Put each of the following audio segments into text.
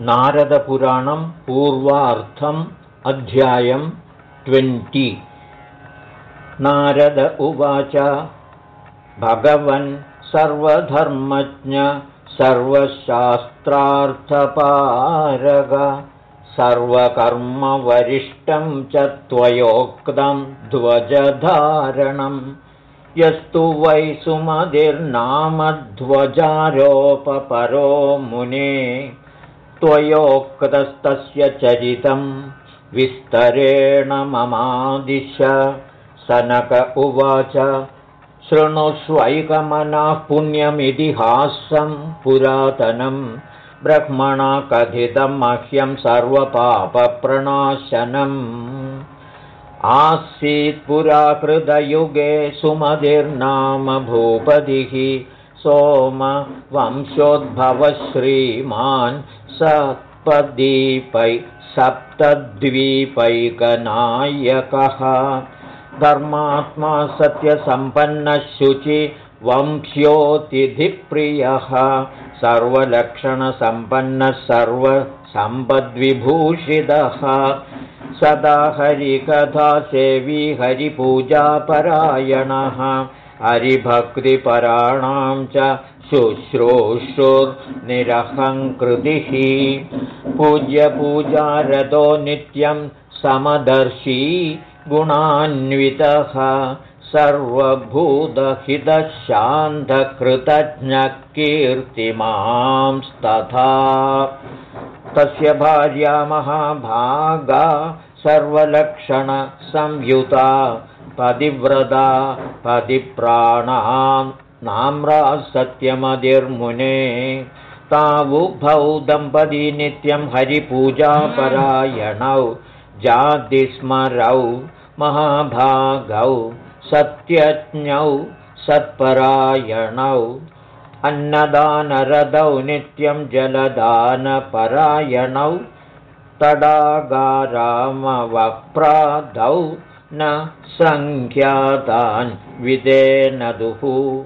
नारदपुराणं पूर्वार्थम् अध्यायं ट्वेण्टि। नारद उवाच भगवन् सर्वधर्मज्ञ सर्वशास्त्रार्थपारग सर्वकर्मवरिष्ठं च त्वयोक्तं ध्वजधारणम्। यस्तु वै सुमतिर्नामध्वजारोपपरो मुने त्वयोक्तस्तस्य चरितं विस्तरेण ममादिश। सनक उवाच शृणुष्वैकमनः पुण्यमितिहासं पुरातनं। ब्रह्मणा कथितं मह्यं सर्वपापप्रणाशनम्। आसीत्पुराकृतयुगे सुमतिर्नाम भूपतिः सोमवंशोद्भवश्रीमान् सप्तद्वीपै सप्तद्वीपैकनायकः। धर्मात्मा सत्यसम्पन्नशुचि वंश्योतिथिप्रियः सर्वलक्षणसम्पन्नः सर्वसम्पद्विभूषितः सदा हरिकथासेवी हरिपूजापरायणः हरिभक्तिपराणां च शुश्रूषुर्निरहङ्कृतिः। पूज्यपूजारतो नित्यं समदर्शी गुणान्वितः। सर्वभूतहितशान्तकृतज्ञकीर्तिमांस्तथा। तस्य भार्या महाभागा सर्वलक्षणसंयुता पतिव्रता पतिप्राणां नाम्रा सत्यमधिर्मुने तावुभौ दम्पती नित्यं हरिपूजापरायणौ जातिस्मरौ महाभागौ सत्यज्ञौ सत्परायणौ। अन्नदानरदौ नित्यं जलदानपरायणौ तडागारामवप्रादौ न सङ्ख्यातान् विदेनदुः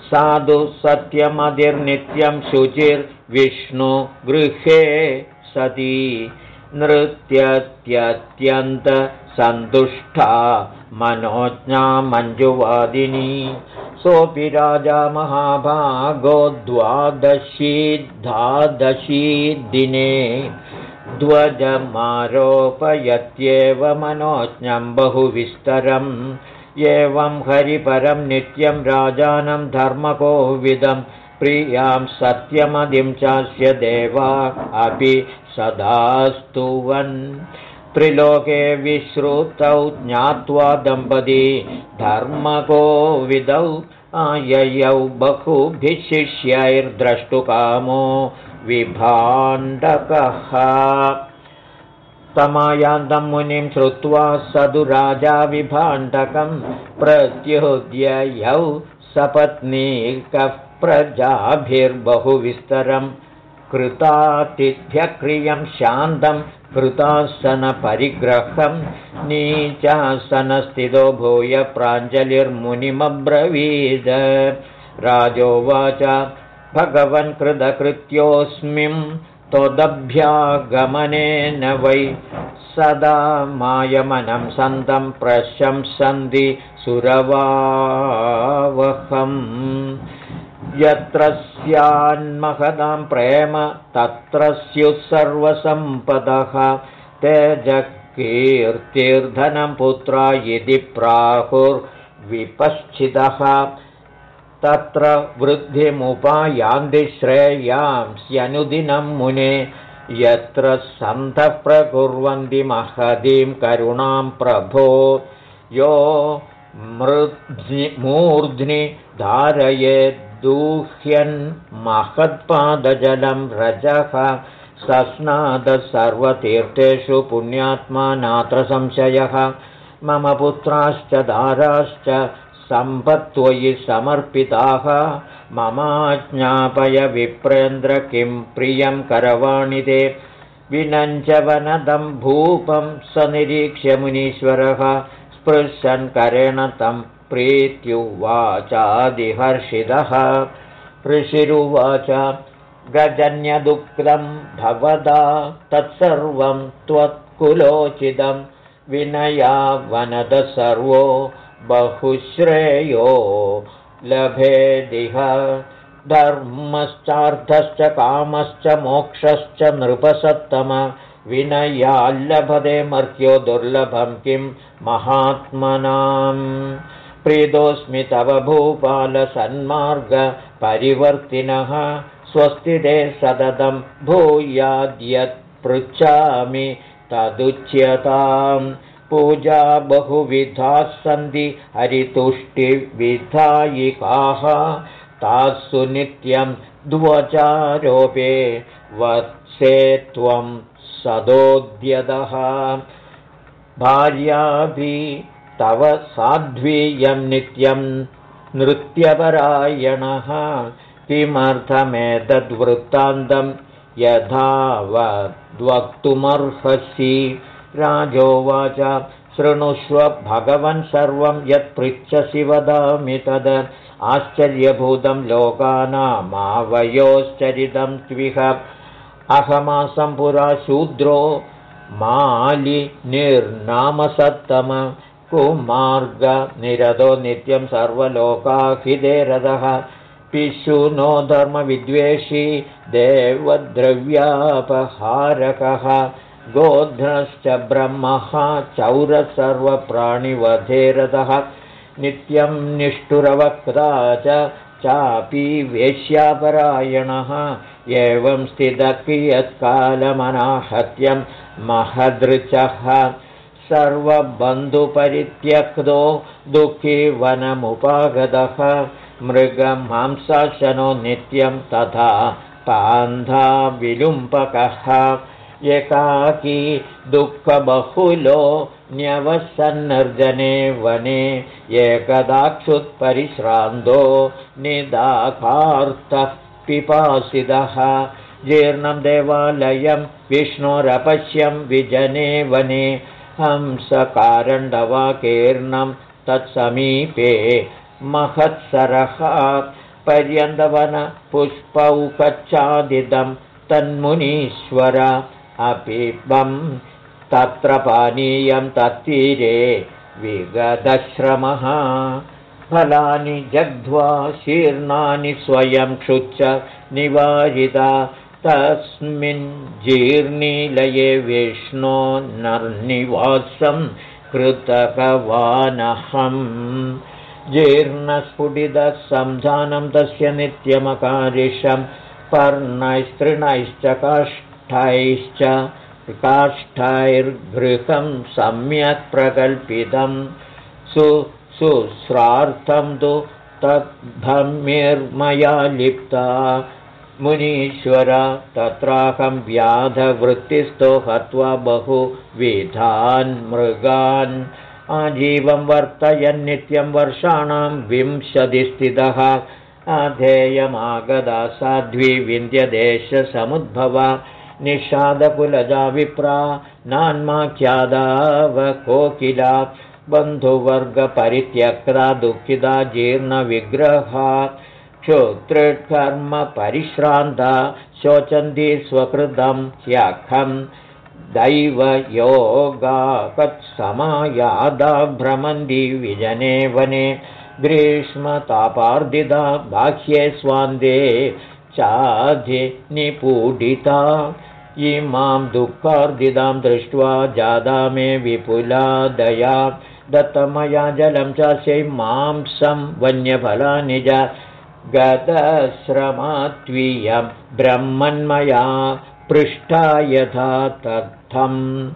साधु सत्यमधिर्नित्यं शुचिर्विष्णुगृहे सती। नृत्यत्यत्यन्तसन्तुष्टा मनोज्ञा मञ्जुवादिनी सोऽपि राजा महाभागो द्वादशी दिने ध्वजमारोपयत्येव मनोज्ञं बहुविस्तरम्। एवं हरिपरं नित्यं राजानं धर्मकोविदं। प्रियां सत्यमदिं चास्य देवा अपि सदास्तुवन् त्रिलोके विश्रुतौ ज्ञात्वा दम्पती धर्मकोविदौ आययौ बहुभिः शिष्यैर्द्रष्टुकामो तमायान्तं मुनिं श्रुत्वा सदु राजा विभाण्डकं प्रत्युद्ययौ सपत्नीकः प्रजाभिर्बहुविस्तरं कृतातिथ्यक्रियं शान्तं कृतासनपरिग्रहं नीचासनस्थितो भूय प्राञ्जलिर्मुनिमब्रवीद राजोवाच भगवन् कृतकृत्योऽस्मिं त्वदभ्यागमनेन वै सदा मायमनं सन्तं प्रशंसन्ति सुरवावहम्। यत्र स्यान्महदां प्रेम तत्र स्युः सर्वसम्पदः। तेजकीर्तिर्धनं पुत्रा यदि प्राहुर्विपश्चितः तत्र वृद्धिमुपायान्ति श्रेयांस्यनुदिनं मुने यत्र सन्तः प्रकुर्वन्ति महतीं करुणां प्रभो। यो मूर्ध्नि धारयेद्दूह्यन्महत्पादजलं रजः सस्नादः सर्वतीर्थेषु पुण्यात्मा नात्र संशयः। मम पुत्राश्च दाराश्च सम्पत्त्वयि समर्पिताः। ममाज्ञापय विप्रेन्द्र किं प्रियं करवाणि ते। विनञ्च भूपं स निरीक्ष्य मुनीश्वरः। स्पृशन् करेण तं प्रीत्युवाचादिहर्षितः ऋषिरुवाच गजन्यदुक्तं भवदा तत्सर्वं त्वत्कुलोचितं। विनया वनद सर्वो बहुश्रेयो लभेदिह धर्मश्चार्थश्च कामश्च मोक्षश्च नृपसत्तम। विनयाल्लभते मर्त्यो दुर्लभं किं महात्मनाम्। प्रीतोऽस्मि तव भूपालसन्मार्गपरिवर्तिनः स्वस्तिते सततं भूयाद्यत् पृच्छामि तदुच्यताम् पूजा बहुविधाः सन्ति हरितुष्टिविधायिकाः। तासु नित्यं द्वचारोपे वत्से त्वं सदोद्यतः। भार्याभि तव साध्वीयं नित्यं नृत्यपरायणः। किमर्थमेतद्वृत्तान्तं यथावद्वक्तुमर्हसि राजोवाच। शृणुष्व भगवन् सर्वं यत्पृच्छसि वदामि तद्। आश्चर्यभूतं लोकानामावयोश्चरितं त्विह। अहमासं पुरा शूद्रो मालिनिर्नामसत्तम। कुमार्गनिरतो नित्यं सर्वलोकाखिदे रथः पिशु नो धर्मविद्वेषी देवद्रव्यापहारकः गोध्नश्च ब्रह्मः चौरसर्वप्राणिवधेरतः नित्यं निष्ठुरवक्ता च चापि वेश्यापरायणः। एवं स्थितकियत्कालमनाहत्यं महदृचः। सर्वबन्धुपरित्यक्तो दुःखी वनमुपागतः। मृगमांसाशनो नित्यं तथा पान्धा विलुम्पकः एकाकी दुःखबहुलो न्यवसन्नर्जने वने एकदाक्षुत्परिश्रान्तो निदाकार्तः पिपासिदः जीर्णं देवालयं विष्णोरपश्यं विजने वने हंसकारण्डवाकीर्णं तत्समीपे महत्सरः पर्यन्तवनपुष्पौकच्चादिदं तन्मुनीश्वर अपिबं तत्र पानीयं तत्तीरे विगदश्रमः फलानि जग्ध्वा शीर्णानि स्वयं क्षुच्च निवारिता। तस्मिन् जीर्णीलये विष्णो नर्निवासं कृतकवानहम्। जीर्णस्फुटितसंधानं तस्य नित्यमकारिषं पर्णैस्तृणैश्च काष्ठ काष्ठैश्च काष्ठैर्घृतं सम्यक् प्रकल्पितं सु सुस्रार्थं तु तद्भ्यर्मया लिप्ता। मुनीश्वर तत्राहं व्याधवृत्तिस्थो हत्वा बहुविधान् मृगान्। आजीवं वर्तयन्नित्यं वर्षाणां विंशतिस्थितः। अधेयमागदा साध्वी विन्द्यदेशसमुद्भवा निषादकुलजा विप्रा नान्माख्यादावकोकिला बन्धुवर्गपरित्यक्ता दुःखिता जीर्णविग्रहा क्षोतृकर्मपरिश्रान्ता शोचन्ति स्वकृतं ह्यखं दैवयोगाकत्समायादा भ्रमन्ति विजने वने ग्रीष्मतापार्दिता बाह्ये स्वान्दे चाधिनिपूडिता इमां दुःखार्दितां दृष्ट्वा जादा मे विपुला दया। दत्तमया जलं चास्यै मांसं वन्यफलानि च गतश्रमात्वीयं। ब्रह्मन्मया पृष्ठा यथा तत्थम्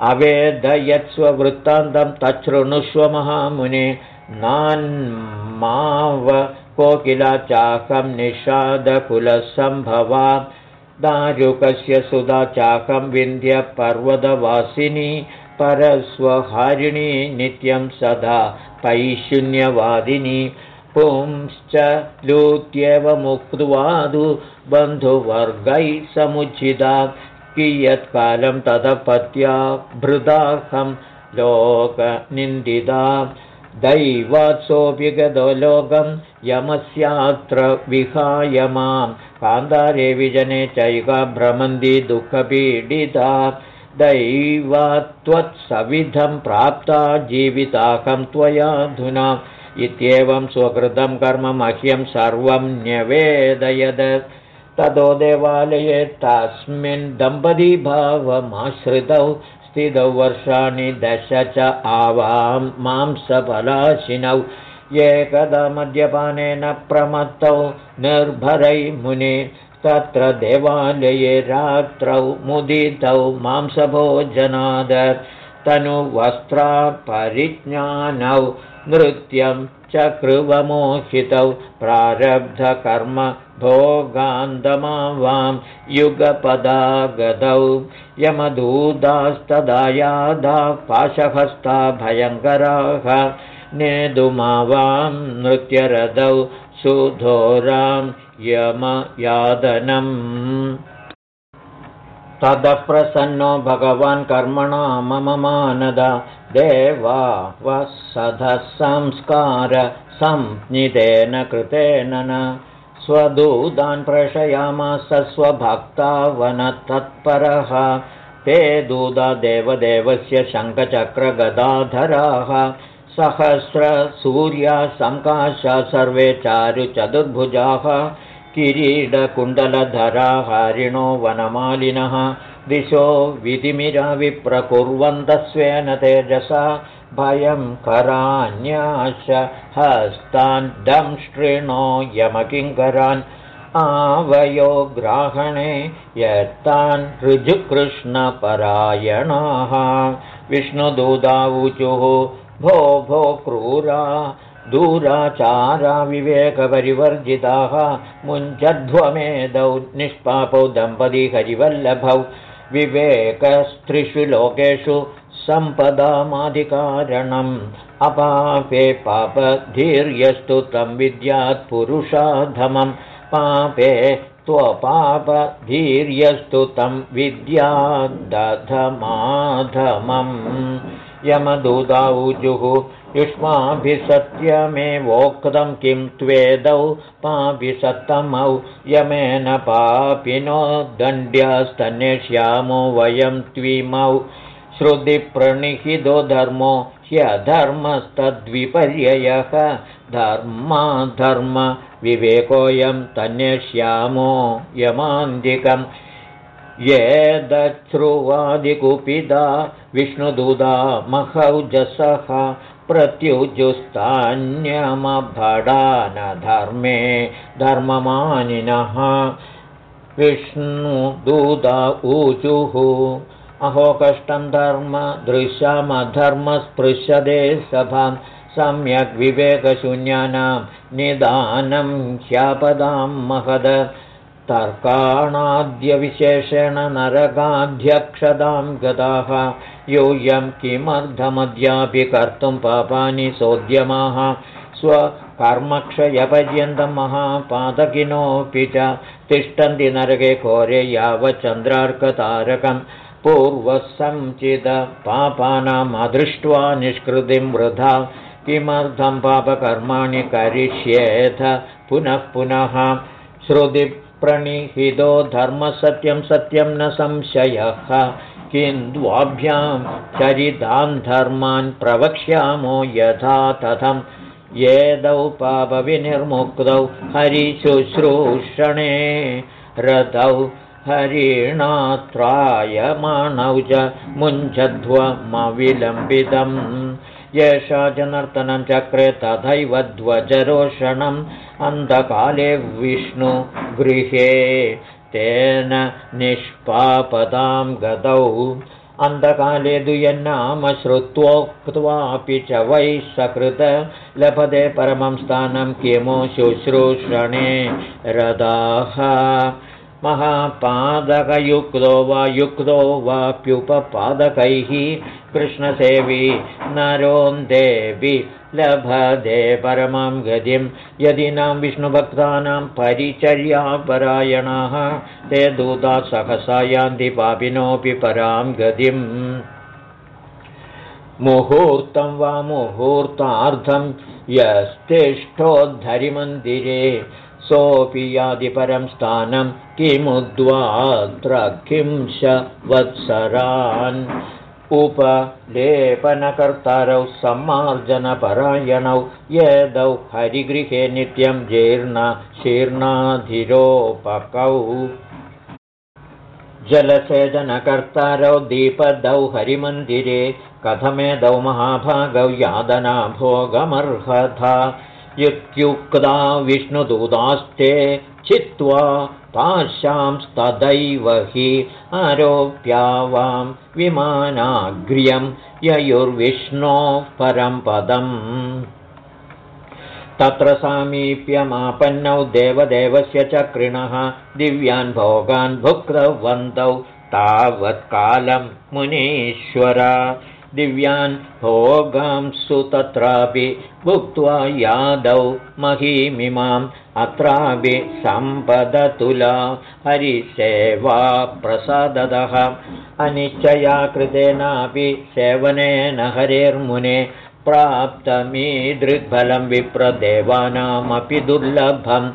अवेदयत्स्ववृत्तान्तं तच्छृणुष्व महामुने। नान्माव कोकिला चाकं निषादकुलसम्भवा दारुकस्य सुधा चाकं विन्ध्यपर्वतवासिनी परस्वहारिणी नित्यं सदा पैशून्यवादिनी। पुंश्च लूत्येवमुक्त्वादु बन्धुवर्गैः समुचिता। कियत्कालं ततः पत्या भृदाहं लोकनिन्दिता दैवात्सोऽपि गतो लोकं यमस्यात्र विहाय मां कान्तारे विजने चैका भ्रमन्ति दुःखपीडिता दैवात्वत्सविधं प्राप्ता जीविताकं त्वयाधुना इत्येवं स्वकृतं कर्म मह्यं सर्वं न्यवेदयद ततो देवालये तस्मिन् दम्पतीभावमाश्रितौ स्थितौ वर्षाणि दश च आवां मांसफलाशिनौ। एकदा मद्यपानेन प्रमत्तौ निर्भरै मुने तत्र देवालये रात्रौ मुदितौ मांसभोजनाद तनुवस्त्रापरिज्ञानौ नृत्यं चकृवमोहितौ प्रारब्धकर्म भोगान्तमावां युगपदागतौ। यमदूतास्तदायादा पाशहस्ता भयङ्कराः नेदुमावां नृत्यरदौ सुधोरां यमयादनम् ततः प्रसन्नो भगवान् कर्मणा मम मानद देवा वसधः संस्कार संज्ञितेन कृतेन न स्वदूतान् प्रेषयामास स्वभक्ता वनतत्परः ते दूता देवदेवस्य शङ्खचक्रगदाधराः सहस्रसूर्या सङ्काशा सर्वे चारुचतुर्भुजाः किरीडकुण्डलधरा हरिणो वनमालिनः दिशो विधिमिराविप्रकुर्वन्तस्वेन तेजसा भयं करान्याश हस्तान् दंष्टृणो यमकिङ्करान् आवयो ग्राहणे यत्तान् ऋजुकृष्णपरायणाः। विष्णुदूतावुचुः भो भो क्रूरा दूराचारा विवेकपरिवर्जिताः मुञ्चध्वमेदौ निष्पापौ दम्पती हरिवल्लभौ विवेकस्त्रिषु लोकेषु सम्पदामाधिकारणम् अपापे पापधीर्यस्तु तं विद्यात् पुरुषाधमं पापे त्वपापधीर्यस्तु तं विद्यादधमाधमम्। यमदूताऊजुः युष्माभिसत्यमेवोक्तं किं त्वेदौ पाभिसत्तमौ यमेन पापिनो दण्ड्यास्तन्यष्यामो वयं त्विमौ। श्रुतिप्रणिहितो धर्मो ह्यधर्मस्तद्विपर्ययः। धर्माधर्मविवेकोऽयं तन्यष्यामो यमान्तिकम् ये दच्छ्रुवादिकुपिता विष्णुदूता महौजसः प्रत्युजुस्तान्यमभडानधर्मे धर्ममानिनः। विष्णुदूता ऊचुः। अहो कष्टं धर्म दृश्यमधर्मस्पृशदे सभां। सम्यग् विवेकशून्यानां निदानं ह्यापदां महद तर्काणाद्यविशेषेण नरकाध्यक्षतां गताः। यूयं किमर्धमद्यापि कर्तुं पापानि सोद्यमाः। स्वकर्मक्षयपर्यन्तं महापादकिनोऽपि च तिष्ठन्ति नरके घोरे यावच्चन्द्रार्कतारकं पूर्वसञ्चितपापानामदृष्ट्वा निष्कृतिं वृथा। किमर्थं पापकर्माणि करिष्येथ पुनः पुनः श्रुतिप्रणिहितो धर्मसत्यं सत्यं न संशयः। किन्द्वाभ्यां चरितान् धर्मान् प्रवक्ष्यामो यथा तथं येदौ पापविनिर्मुक्तौ हरिशुश्रूषणे रतौ हरिणात्रायमाणौ च मुञ्चध्वमविलम्बितम् येषा च नर्तनं चक्रे तथैव ध्वजरोषणम् अन्धकाले विष्णुगृहे तेन निष्पापदां गतौ। अन्धकाले दुयन्नाम श्रुत्वोक्त्वापि च वै सकृत लभते परमं स्थानं किमु शुश्रूषणे रदाः महापादकयुक्तो वा युक्तो वाप्युपपादकैः कृष्णसेवी नरोन्देवि लभदे परमां गतिं। यदि नां विष्णुभक्तानां परिचर्यापरायणाः ते दूता सहसा यान्ति पापिनोऽपि परां गतिम्। मुहूर्तं वा मुहूर्तार्थं यस्तिष्ठोद्धरिमन्दिरे सोऽपि यादिपरं स्थानं किमुद्वात्र किंश वत्सरान् उपलेपनकर्तारौ सम्मार्जनपरायणौ यदौ हरिगृहे नित्यं जीर्ण शीर्णाधिरोपकौ। जलसेचनकर्तारौ दीपदौ हरिमन्दिरे कथमेदौ महाभागौ यादना भोगमर्हथा इत्युक्ता विष्णुदूतास्ते चित्वा ताशांस्तदैव हि आरोप्यावां विमानाग्र्यं ययुर्विष्णोः परं पदम्। तत्र सामीप्यमापन्नौ देवदेवस्य चक्रिणः दिव्यान् भोगान् भुक्तवन्तौ तावत्कालं मुनीश्वर दिव्यान् भोगांसु तत्रापि भुक्त्वा यादौ महीमिमाम् अत्रापि सम्पदतुला हरिसेवा प्रसादतः अनिश्चया कृतेनापि सेवनेन हरेर्मुने प्राप्तमीदृग्फलं विप्रदेवानामपि दुर्लभम्।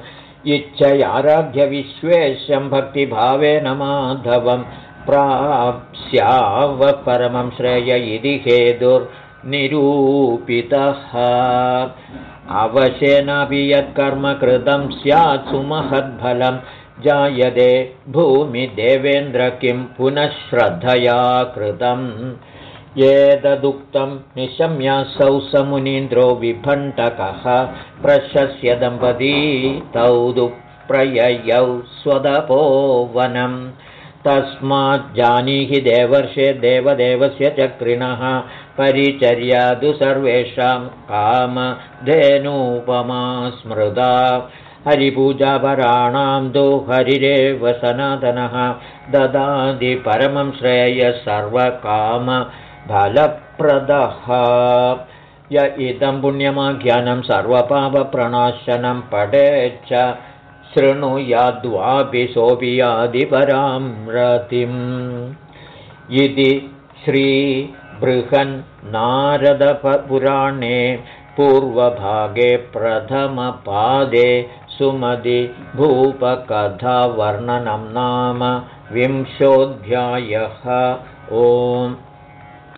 इच्छयाराध्यविश्वेशं भक्तिभावेन माधवं प्राप्स्याव परमं श्रेय इति हेतुर्निरूपितः अवशेनापि यत्कर्म कृतं स्यात् सुमहद्फलं। जायते भूमिदेवेन्द्र किं पुनः श्रद्धया कृतम्। एतदुक्तं निशम्यासौ समुनीन्द्रो विभण्टकः। प्रशस्य दम्पती तौ दुःप्रययौ स्वदपोवनं तस्माज्जानीहि देवर्षे देवदेवस्य चक्रिणः परिचर्यादु सर्वेषां कामधेनूपमा स्मृता। हरिपूजापराणां तु हरिरेव सनातनः ददाति परमं श्रेय सर्वकाम फलप्रदः। य इदं पुण्यमाख्यानं सर्वपापप्रणाशनं पठेच्च शृणुयाद्वापि रतिम् इति श्रीबृहन्नारदपुराणे पूर्वभागे प्रथमपादे सुमतिभूपकथावर्णनं नाम विंशोऽध्यायः। ओम्